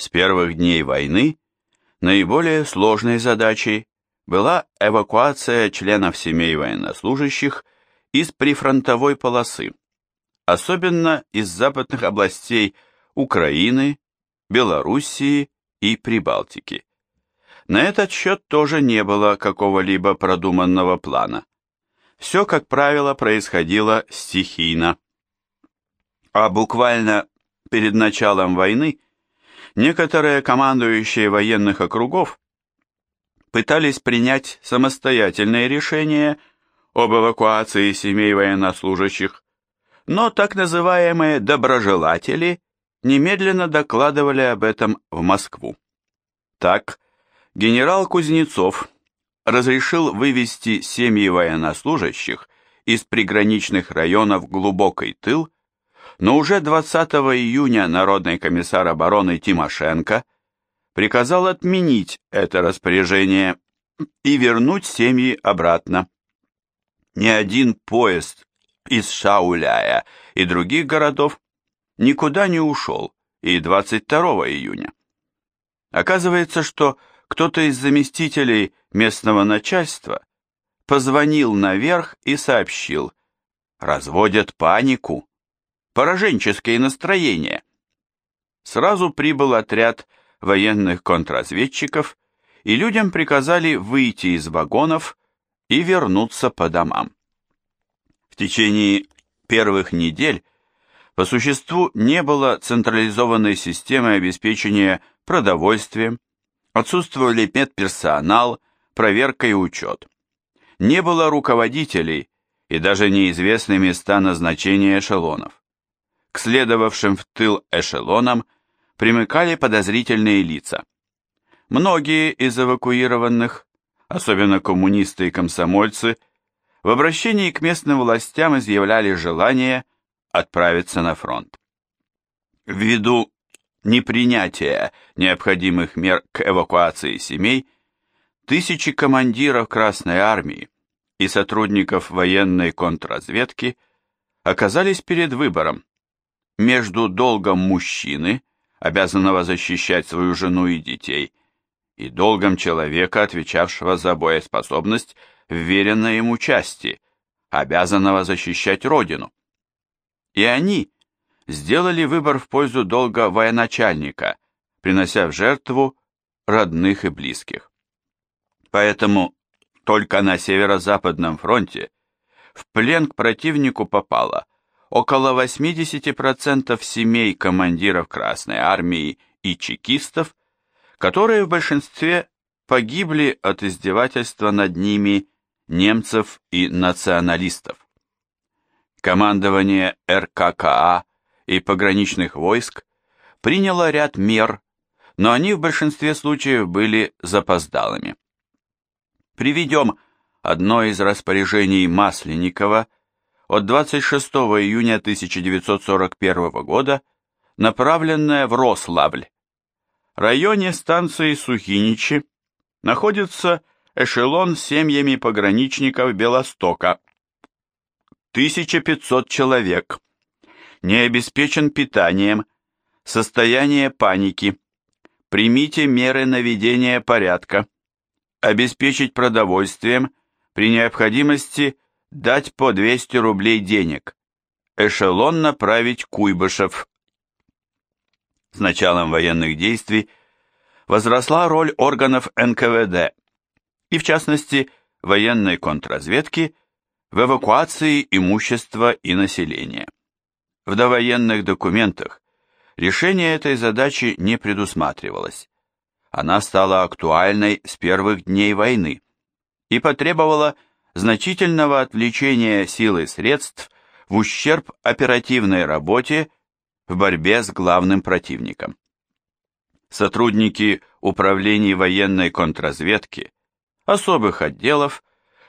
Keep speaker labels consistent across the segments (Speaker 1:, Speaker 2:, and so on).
Speaker 1: С первых дней войны наиболее сложной задачей была эвакуация членов семей военнослужащих из прифронтовой полосы, особенно из западных областей Украины, Белоруссии и Прибалтики. На этот счет тоже не было какого-либо продуманного плана. Все, как правило, происходило стихийно. А буквально перед началом войны некоторые командующие военных округов пытались принять самостоятельные решения об эвакуации семей военнослужащих, но так называемые доброжелатели немедленно докладывали об этом в Москву. Так, генерал Кузнецов разрешил вывести семьи военнослужащих из приграничных районов глубокий тыл, но уже 20 июня Народный комиссар обороны Тимошенко приказал отменить это распоряжение и вернуть семьи обратно. Ни один поезд из Шауляя и других городов никуда не ушел и 22 июня. Оказывается, что кто-то из заместителей местного начальства позвонил наверх и сообщил, разводят панику, пораженческие настроения. Сразу прибыл отряд военных контрразведчиков, и людям приказали выйти из вагонов и вернуться по домам. В течение первых недель по существу не было централизованной системы обеспечения продовольствием, Отсутствовали медперсонал, проверка и учет. Не было руководителей и даже неизвестны места назначения эшелонов. К следовавшим в тыл эшелонам примыкали подозрительные лица. Многие из эвакуированных, особенно коммунисты и комсомольцы, в обращении к местным властям изъявляли желание отправиться на фронт. Ввиду непринятия необходимых мер к эвакуации семей, тысячи командиров Красной Армии и сотрудников военной контрразведки оказались перед выбором между долгом мужчины, обязанного защищать свою жену и детей, и долгом человека, отвечавшего за боеспособность в веренной ему части, обязанного защищать Родину. И они, сделали выбор в пользу долга военачальника, принося в жертву родных и близких. Поэтому только на северо-западном фронте в плен к противнику попало около 80% семей командиров Красной Армии и чекистов, которые в большинстве погибли от издевательства над ними немцев и националистов. Командование РККА и пограничных войск приняло ряд мер, но они в большинстве случаев были запоздалыми. Приведем одно из распоряжений Масленникова от 26 июня 1941 года, направленное в Рославль. В районе станции Сухиничи находится эшелон с семьями пограничников Белостока. 1500 человек не обеспечен питанием, состояние паники. Примите меры наведения порядка. Обеспечить продовольствием, при необходимости дать по 200 рублей денег. Эшелон направить Куйбышев. С началом военных действий возросла роль органов НКВД и, в частности, военной контрразведки в эвакуации имущества и населения. В довоенных документах решение этой задачи не предусматривалось. Она стала актуальной с первых дней войны и потребовала значительного отвлечения сил и средств в ущерб оперативной работе в борьбе с главным противником. Сотрудники управлений военной контрразведки, особых отделов,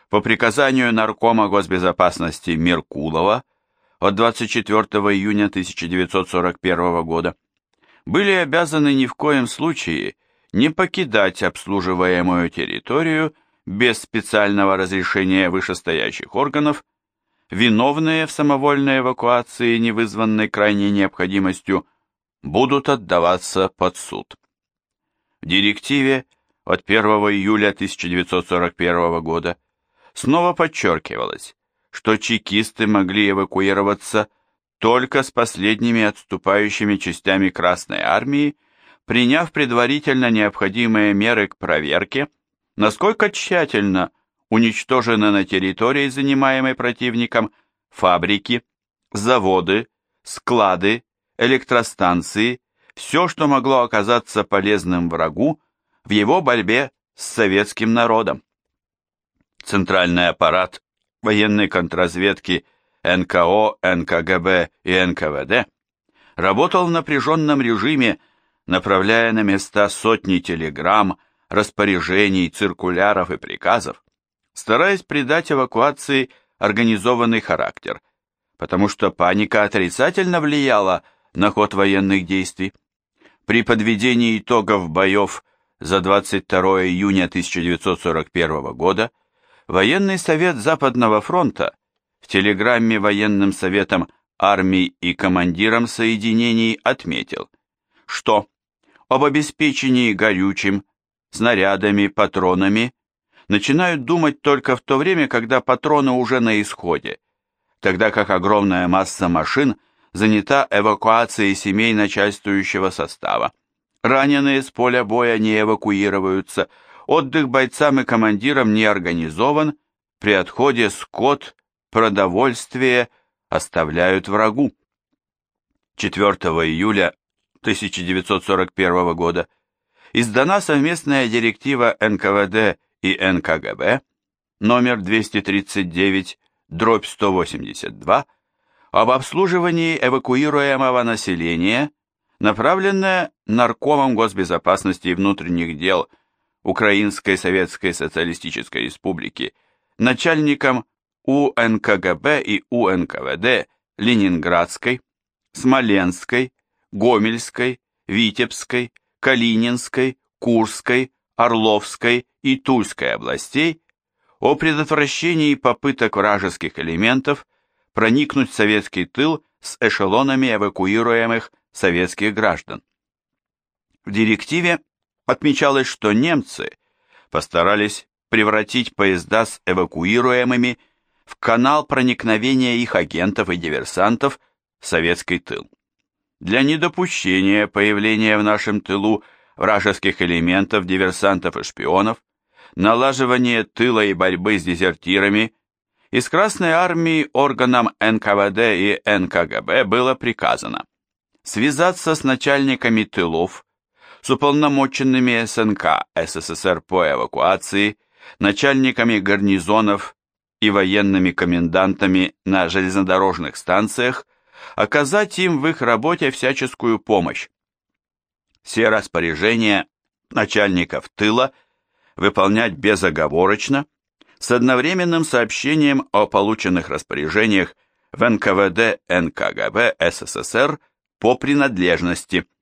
Speaker 1: по приказанию Наркома госбезопасности Меркулова от 24 июня 1941 года были обязаны ни в коем случае не покидать обслуживаемую территорию без специального разрешения вышестоящих органов, виновные в самовольной эвакуации, не вызванной крайней необходимостью, будут отдаваться под суд. В директиве от 1 июля 1941 года снова подчеркивалось, что чекисты могли эвакуироваться только с последними отступающими частями Красной Армии, приняв предварительно необходимые меры к проверке, насколько тщательно уничтожены на территории, занимаемой противником, фабрики, заводы, склады, электростанции, все, что могло оказаться полезным врагу в его борьбе с советским народом. Центральный аппарат военной контрразведки НКО, НКГБ и НКВД работал в напряженном режиме, направляя на места сотни телеграмм, распоряжений, циркуляров и приказов, стараясь придать эвакуации организованный характер, потому что паника отрицательно влияла на ход военных действий. При подведении итогов боев за 22 июня 1941 года Военный совет Западного фронта в телеграмме военным советам армий и командирам соединений отметил, что об обеспечении горючим, снарядами, патронами начинают думать только в то время, когда патроны уже на исходе, тогда как огромная масса машин занята эвакуацией семей начальствующего состава. Раненые с поля боя не эвакуируются, Отдых бойцам и командирам не организован, при отходе скот, продовольствие оставляют врагу. 4 июля 1941 года издана совместная директива НКВД и НКГБ номер 239, дробь 182, об обслуживании эвакуируемого населения, направленная Наркомом госбезопасности и внутренних дел Украинской Советской Социалистической Республики, начальником УНКГБ и УНКВД Ленинградской, Смоленской, Гомельской, Витебской, Калининской, Курской, Орловской и Тульской областей о предотвращении попыток вражеских элементов проникнуть в советский тыл с эшелонами эвакуируемых советских граждан. В директиве Отмечалось, что немцы постарались превратить поезда с эвакуируемыми в канал проникновения их агентов и диверсантов в советский тыл. Для недопущения появления в нашем тылу вражеских элементов, диверсантов и шпионов, налаживания тыла и борьбы с дезертирами, из Красной Армии органам НКВД и НКГБ было приказано связаться с начальниками тылов, с уполномоченными СНК СССР по эвакуации, начальниками гарнизонов и военными комендантами на железнодорожных станциях, оказать им в их работе всяческую помощь. Все распоряжения начальников тыла выполнять безоговорочно, с одновременным сообщением о полученных распоряжениях в НКВД НКГБ СССР по принадлежности –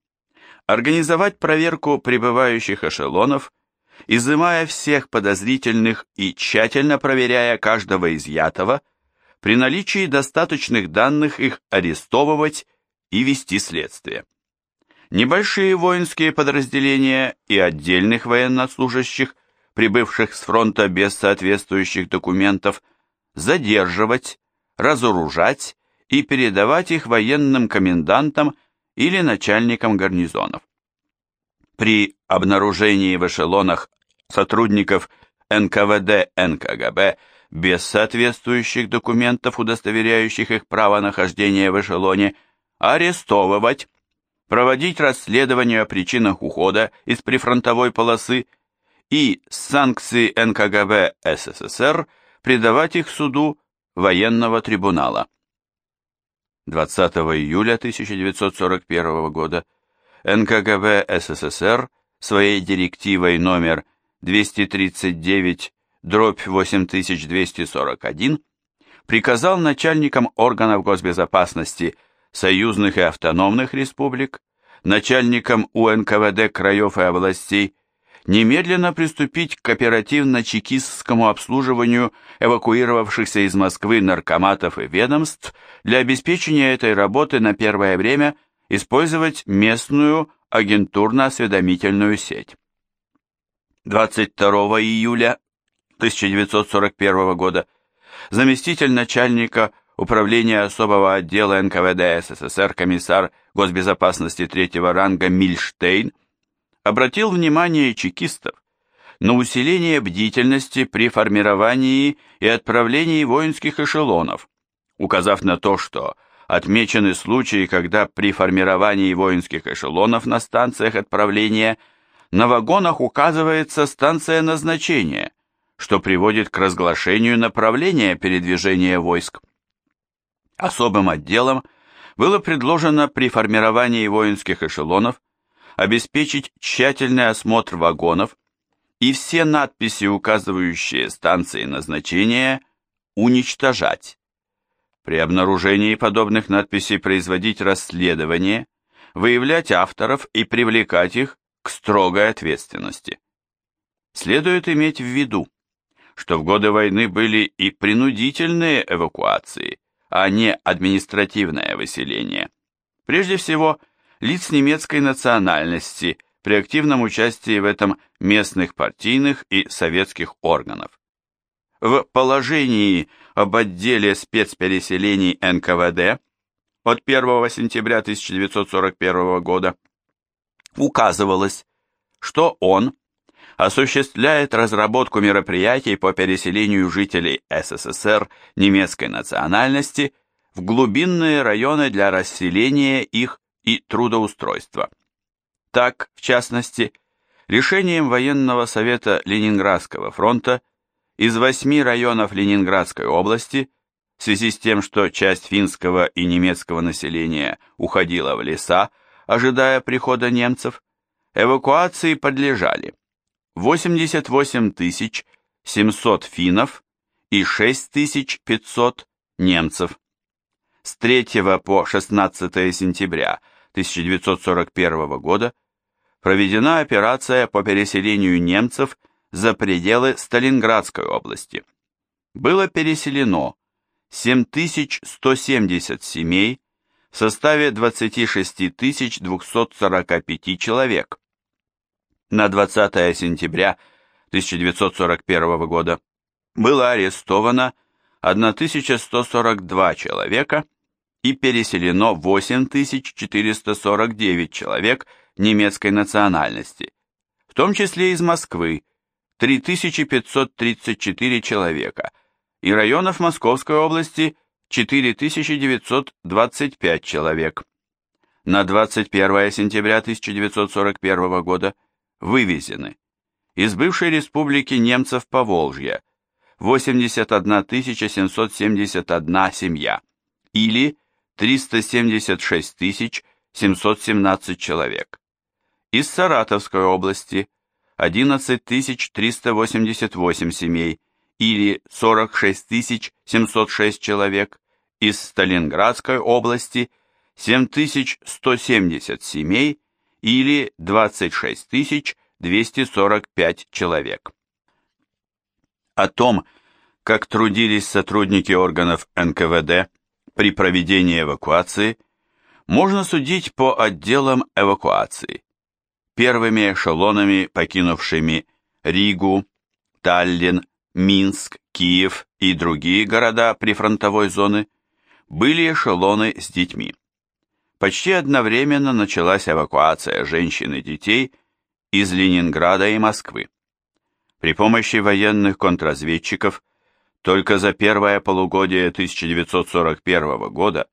Speaker 1: организовать проверку прибывающих эшелонов, изымая всех подозрительных и тщательно проверяя каждого изъятого, при наличии достаточных данных их арестовывать и вести следствие. Небольшие воинские подразделения и отдельных военнослужащих, прибывших с фронта без соответствующих документов, задерживать, разоружать и передавать их военным комендантам или начальникам гарнизонов. При обнаружении в эшелонах сотрудников НКВД НКГБ без соответствующих документов, удостоверяющих их право нахождения в эшелоне, арестовывать, проводить расследование о причинах ухода из прифронтовой полосы и с санкций НКГБ СССР предавать их суду военного трибунала. 20 июля 1941 года НКГБ СССР своей директивой номер 239 дробь 8241 приказал начальникам органов госбезопасности союзных и автономных республик, начальникам УНКВД краев и областей немедленно приступить к оперативно-чекистскому обслуживанию эвакуировавшихся из Москвы наркоматов и ведомств для обеспечения этой работы на первое время использовать местную агентурно-осведомительную сеть. 22 июля 1941 года заместитель начальника Управления особого отдела НКВД СССР комиссар госбезопасности третьего ранга Мильштейн обратил внимание чекистов на усиление бдительности при формировании и отправлении воинских эшелонов, указав на то, что отмечены случаи, когда при формировании воинских эшелонов на станциях отправления на вагонах указывается станция назначения, что приводит к разглашению направления передвижения войск. Особым отделом было предложено при формировании воинских эшелонов обеспечить тщательный осмотр вагонов и все надписи, указывающие станции назначения, уничтожать. При обнаружении подобных надписей производить расследование, выявлять авторов и привлекать их к строгой ответственности. Следует иметь в виду, что в годы войны были и принудительные эвакуации, а не административное выселение. Прежде всего, лиц немецкой национальности при активном участии в этом местных партийных и советских органов. В положении об отделе спецпереселений НКВД от 1 сентября 1941 года указывалось, что он осуществляет разработку мероприятий по переселению жителей СССР немецкой национальности в глубинные районы для расселения их и трудоустройства. Так, в частности, решением военного совета Ленинградского фронта из восьми районов Ленинградской области в связи с тем, что часть финского и немецкого населения уходила в леса, ожидая прихода немцев, эвакуации подлежали 88 700 финнов и 6500 немцев. С 3 по 16 сентября 1941 года проведена операция по переселению немцев за пределы Сталинградской области. Было переселено 7170 семей в составе 26 245 человек. На 20 сентября 1941 года было арестовано 1142 человека и переселено 8449 человек немецкой национальности, в том числе из Москвы 3534 человека и районов Московской области 4925 человек. На 21 сентября 1941 года вывезены. Из бывшей республики немцев Поволжья. 81 771 семья. Или 376 717 человек. Из Саратовской области. 11 388 семей. Или 46 706 человек, из Сталинградской области. 7170 семей или 26 245 человек. О том, как трудились сотрудники органов НКВД, при проведении эвакуации можно судить по отделам эвакуации. Первыми эшелонами, покинувшими Ригу, Таллин, Минск, Киев и другие города прифронтовой зоны, были эшелоны с детьми. Почти одновременно началась эвакуация женщин и детей из Ленинграда и Москвы. При помощи военных контрразведчиков только за первое полугодие 1941 года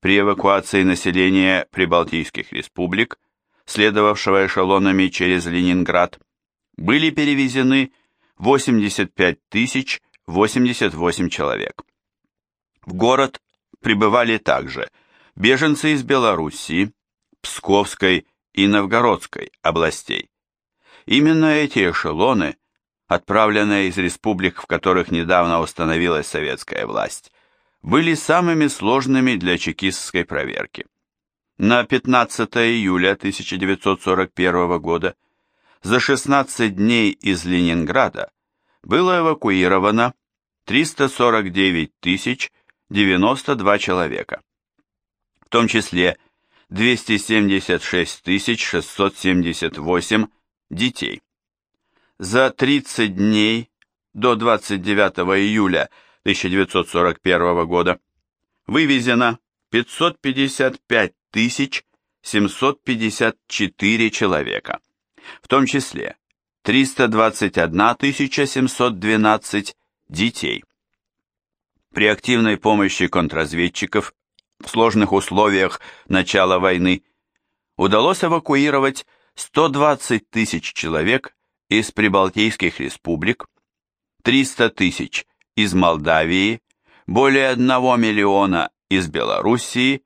Speaker 1: при эвакуации населения прибалтийских республик, следовавшего эшелонами через Ленинград, были перевезены 85 тысяч 88 человек. В город прибывали также беженцы из Белоруссии, Псковской и Новгородской областей. Именно эти эшелоны – отправленные из республик, в которых недавно установилась советская власть, были самыми сложными для чекистской проверки. На 15 июля 1941 года за 16 дней из Ленинграда было эвакуировано 349 тысяч 92 человека, в том числе 276 678 детей. за 30 дней до 29 июля 1941 года вывезено 555 754 человека, в том числе 321 712 детей. При активной помощи контрразведчиков в сложных условиях начала войны удалось эвакуировать 120 тысяч человек из прибалтийских республик, 300 тысяч из Молдавии, более 1 миллиона из Белоруссии,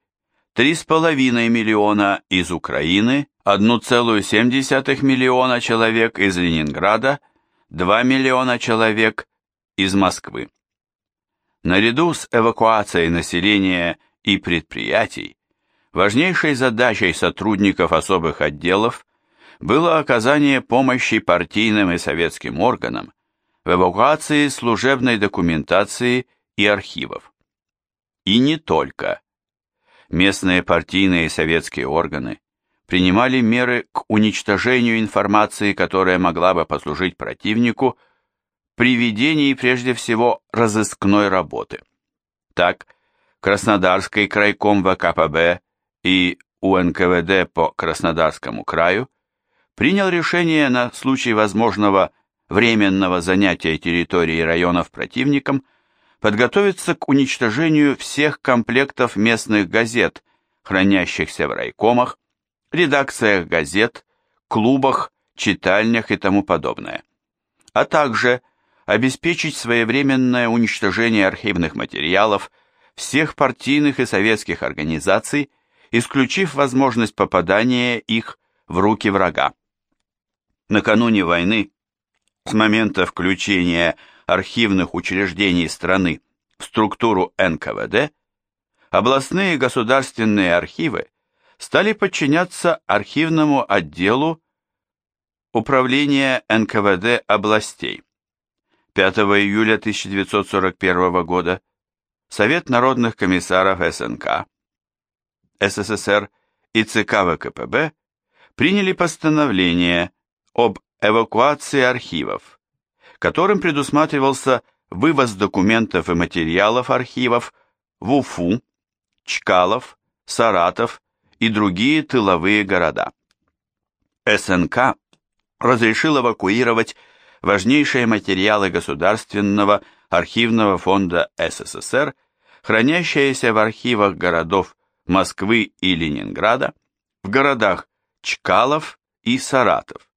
Speaker 1: 3,5 миллиона из Украины, 1,7 миллиона человек из Ленинграда, 2 миллиона человек из Москвы. Наряду с эвакуацией населения и предприятий, важнейшей задачей сотрудников особых отделов было оказание помощи партийным и советским органам в эвакуации служебной документации и архивов. И не только. Местные партийные и советские органы принимали меры к уничтожению информации, которая могла бы послужить противнику при ведении прежде всего разыскной работы. Так, Краснодарский крайком ВКПБ и УНКВД по Краснодарскому краю принял решение на случай возможного временного занятия территории районов противником подготовиться к уничтожению всех комплектов местных газет, хранящихся в райкомах, редакциях газет, клубах, читальнях и тому подобное, а также обеспечить своевременное уничтожение архивных материалов всех партийных и советских организаций, исключив возможность попадания их в руки врага накануне войны, с момента включения архивных учреждений страны в структуру НКВД, областные государственные архивы стали подчиняться архивному отделу Управления НКВД областей. 5 июля 1941 года Совет народных комиссаров СНК, СССР и ЦК ВКПБ приняли постановление об эвакуации архивов, которым предусматривался вывоз документов и материалов архивов в Уфу, Чкалов, Саратов и другие тыловые города. СНК разрешил эвакуировать важнейшие материалы Государственного архивного фонда СССР, хранящиеся в архивах городов Москвы и Ленинграда, в городах Чкалов и Саратов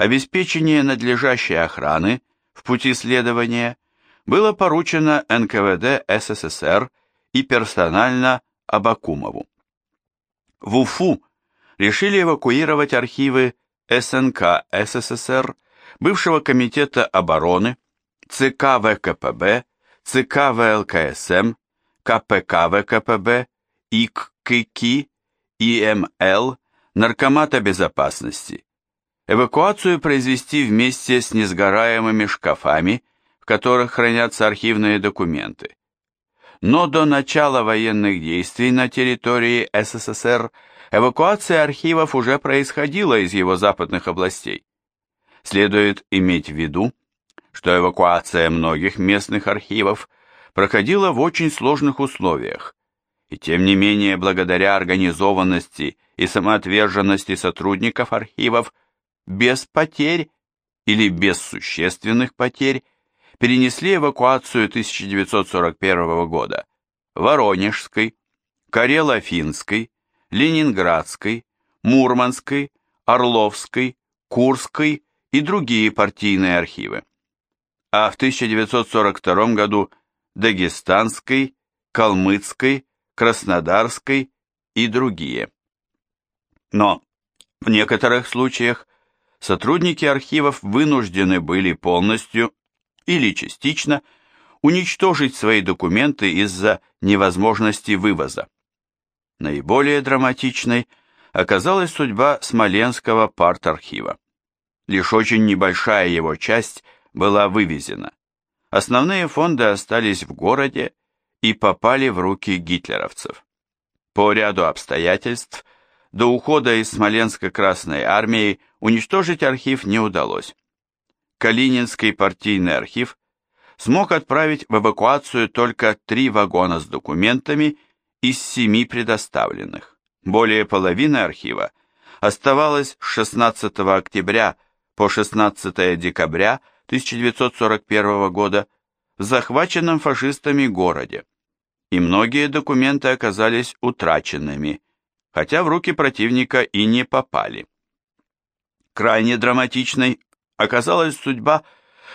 Speaker 1: обеспечение надлежащей охраны в пути следования было поручено НКВД СССР и персонально Абакумову. В Уфу решили эвакуировать архивы СНК СССР, бывшего комитета обороны, ЦК ВКПБ, ЦК ВЛКСМ, КПК ВКПБ, ИККИ, ИМЛ, Наркомата безопасности, Эвакуацию произвести вместе с несгораемыми шкафами, в которых хранятся архивные документы. Но до начала военных действий на территории СССР эвакуация архивов уже происходила из его западных областей. Следует иметь в виду, что эвакуация многих местных архивов проходила в очень сложных условиях, и тем не менее благодаря организованности и самоотверженности сотрудников архивов без потерь или без существенных потерь перенесли эвакуацию 1941 года Воронежской, Карело-Финской, Ленинградской, Мурманской, Орловской, Курской и другие партийные архивы. А в 1942 году Дагестанской, Калмыцкой, Краснодарской и другие. Но в некоторых случаях сотрудники архивов вынуждены были полностью или частично уничтожить свои документы из-за невозможности вывоза. Наиболее драматичной оказалась судьба Смоленского парт-архива. Лишь очень небольшая его часть была вывезена. Основные фонды остались в городе и попали в руки гитлеровцев. По ряду обстоятельств до ухода из Смоленска Красной Армии уничтожить архив не удалось. Калининский партийный архив смог отправить в эвакуацию только три вагона с документами из семи предоставленных. Более половины архива оставалось с 16 октября по 16 декабря 1941 года в захваченном фашистами городе, и многие документы оказались утраченными, хотя в руки противника и не попали. Крайне драматичной оказалась судьба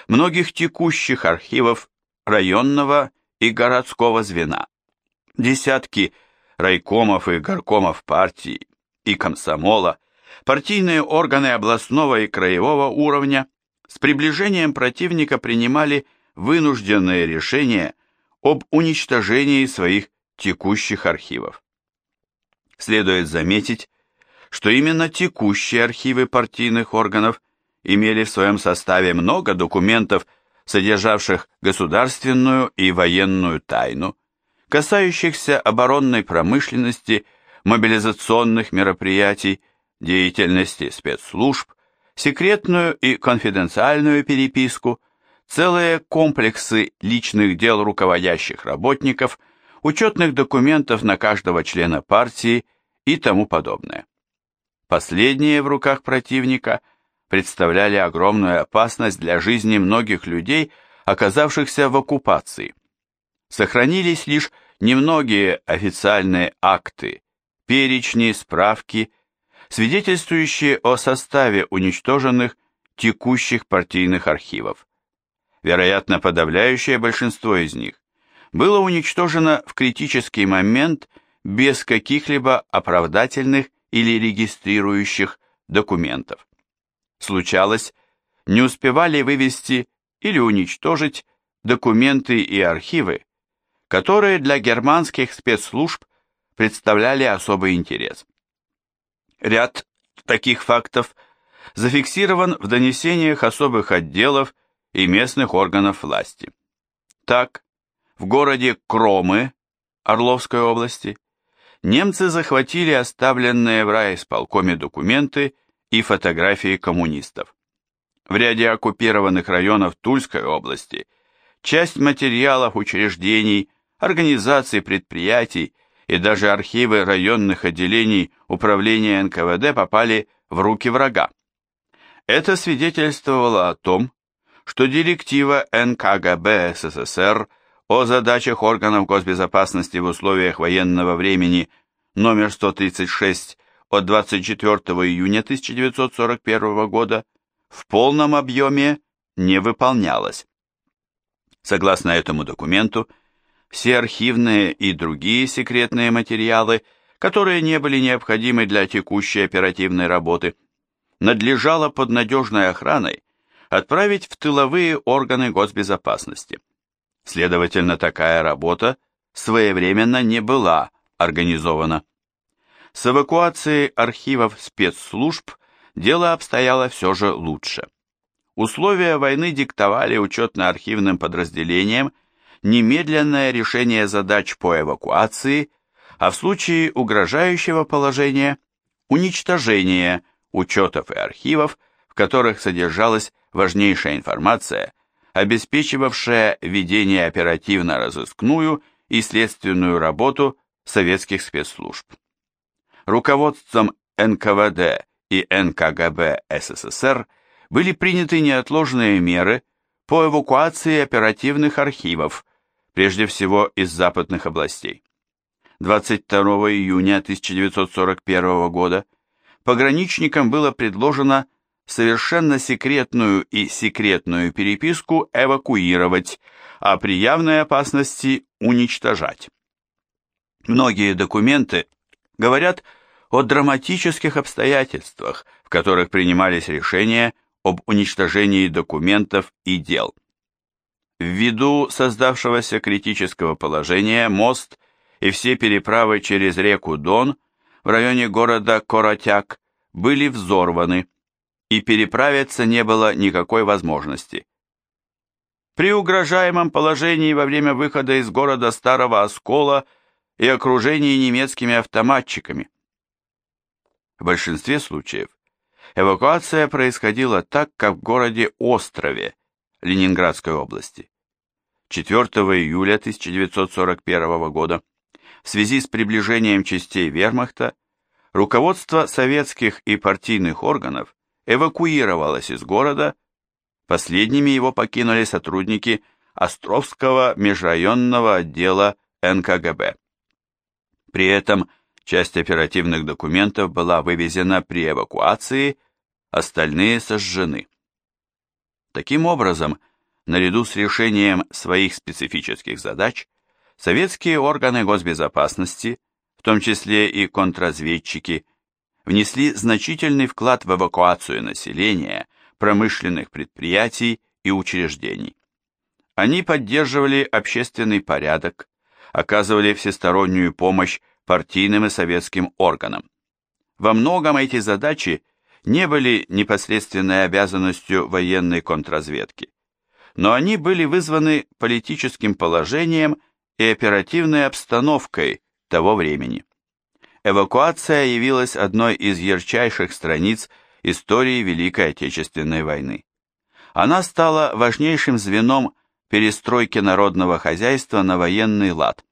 Speaker 1: многих текущих архивов районного и городского звена. Десятки райкомов и горкомов партии и комсомола, партийные органы областного и краевого уровня с приближением противника принимали вынужденные решения об уничтожении своих текущих архивов. Следует заметить, что именно текущие архивы партийных органов имели в своем составе много документов, содержавших государственную и военную тайну, касающихся оборонной промышленности, мобилизационных мероприятий, деятельности спецслужб, секретную и конфиденциальную переписку, целые комплексы личных дел руководящих работников, учетных документов на каждого члена партии и тому подобное. Последние в руках противника представляли огромную опасность для жизни многих людей, оказавшихся в оккупации. Сохранились лишь немногие официальные акты, перечни, справки, свидетельствующие о составе уничтоженных текущих партийных архивов. Вероятно, подавляющее большинство из них было уничтожено в критический момент без каких-либо оправдательных или регистрирующих документов. Случалось, не успевали вывести или уничтожить документы и архивы, которые для германских спецслужб представляли особый интерес. Ряд таких фактов зафиксирован в донесениях особых отделов и местных органов власти. Так, в городе Кромы Орловской области немцы захватили оставленные в райисполкоме документы и фотографии коммунистов. В ряде оккупированных районов Тульской области часть материалов учреждений, организаций, предприятий и даже архивы районных отделений управления НКВД попали в руки врага. Это свидетельствовало о том, что директива НКГБ СССР о задачах органов госбезопасности в условиях военного времени номер 136 от 24 июня 1941 года в полном объеме не выполнялась. Согласно этому документу, все архивные и другие секретные материалы, которые не были необходимы для текущей оперативной работы, надлежало под надежной охраной отправить в тыловые органы госбезопасности. Следовательно, такая работа своевременно не была организована. С эвакуацией архивов спецслужб дело обстояло все же лучше. Условия войны диктовали учетно-архивным подразделениям немедленное решение задач по эвакуации, а в случае угрожающего положения – уничтожение учетов и архивов, в которых содержалась важнейшая информация, обеспечивавшая ведение оперативно-розыскную и следственную работу советских спецслужб. Руководством НКВД и НКГБ СССР были приняты неотложные меры по эвакуации оперативных архивов, прежде всего из западных областей. 22 июня 1941 года пограничникам было предложено совершенно секретную и секретную переписку эвакуировать, а при явной опасности уничтожать. Многие документы говорят о драматических обстоятельствах, в которых принимались решения об уничтожении документов и дел. Ввиду создавшегося критического положения мост и все переправы через реку Дон в районе города Коротяк были взорваны, и переправиться не было никакой возможности. При угрожаемом положении во время выхода из города Старого Оскола и окружении немецкими автоматчиками. В большинстве случаев Эвакуация происходила так, как в городе Острове Ленинградской области. 4 июля 1941 года в связи с приближением частей вермахта руководство советских и партийных органов эвакуировалось из города, последними его покинули сотрудники Островского межрайонного отдела НКГБ. При этом часть оперативных документов была вывезена при эвакуации, остальные сожжены. Таким образом, наряду с решением своих специфических задач, советские органы госбезопасности, в том числе и контрразведчики, внесли значительный вклад в эвакуацию населения, промышленных предприятий и учреждений. Они поддерживали общественный порядок, оказывали всестороннюю помощь партийным и советским органам. Во многом эти задачи не были непосредственной обязанностью военной контрразведки, но они были вызваны политическим положением и оперативной обстановкой того времени. Эвакуация явилась одной из ярчайших страниц истории Великой Отечественной войны. Она стала важнейшим звеном перестройки народного хозяйства на военный лад,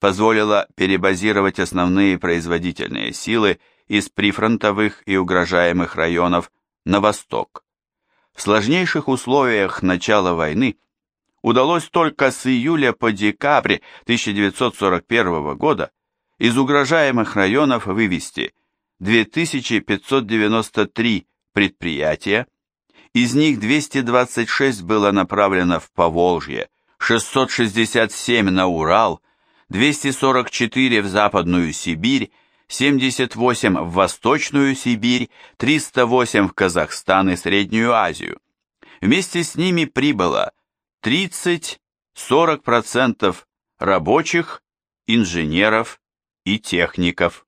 Speaker 1: позволила перебазировать основные производительные силы из прифронтовых и угрожаемых районов на восток. В сложнейших условиях начала войны удалось только с июля по декабрь 1941 года из угрожаемых районов вывести 2593 предприятия, из них 226 было направлено в Поволжье, 667 на Урал, 244 в Западную Сибирь, 78 в Восточную Сибирь, 308 в Казахстан и Среднюю Азию. Вместе с ними прибыло 30-40% рабочих, инженеров и техников.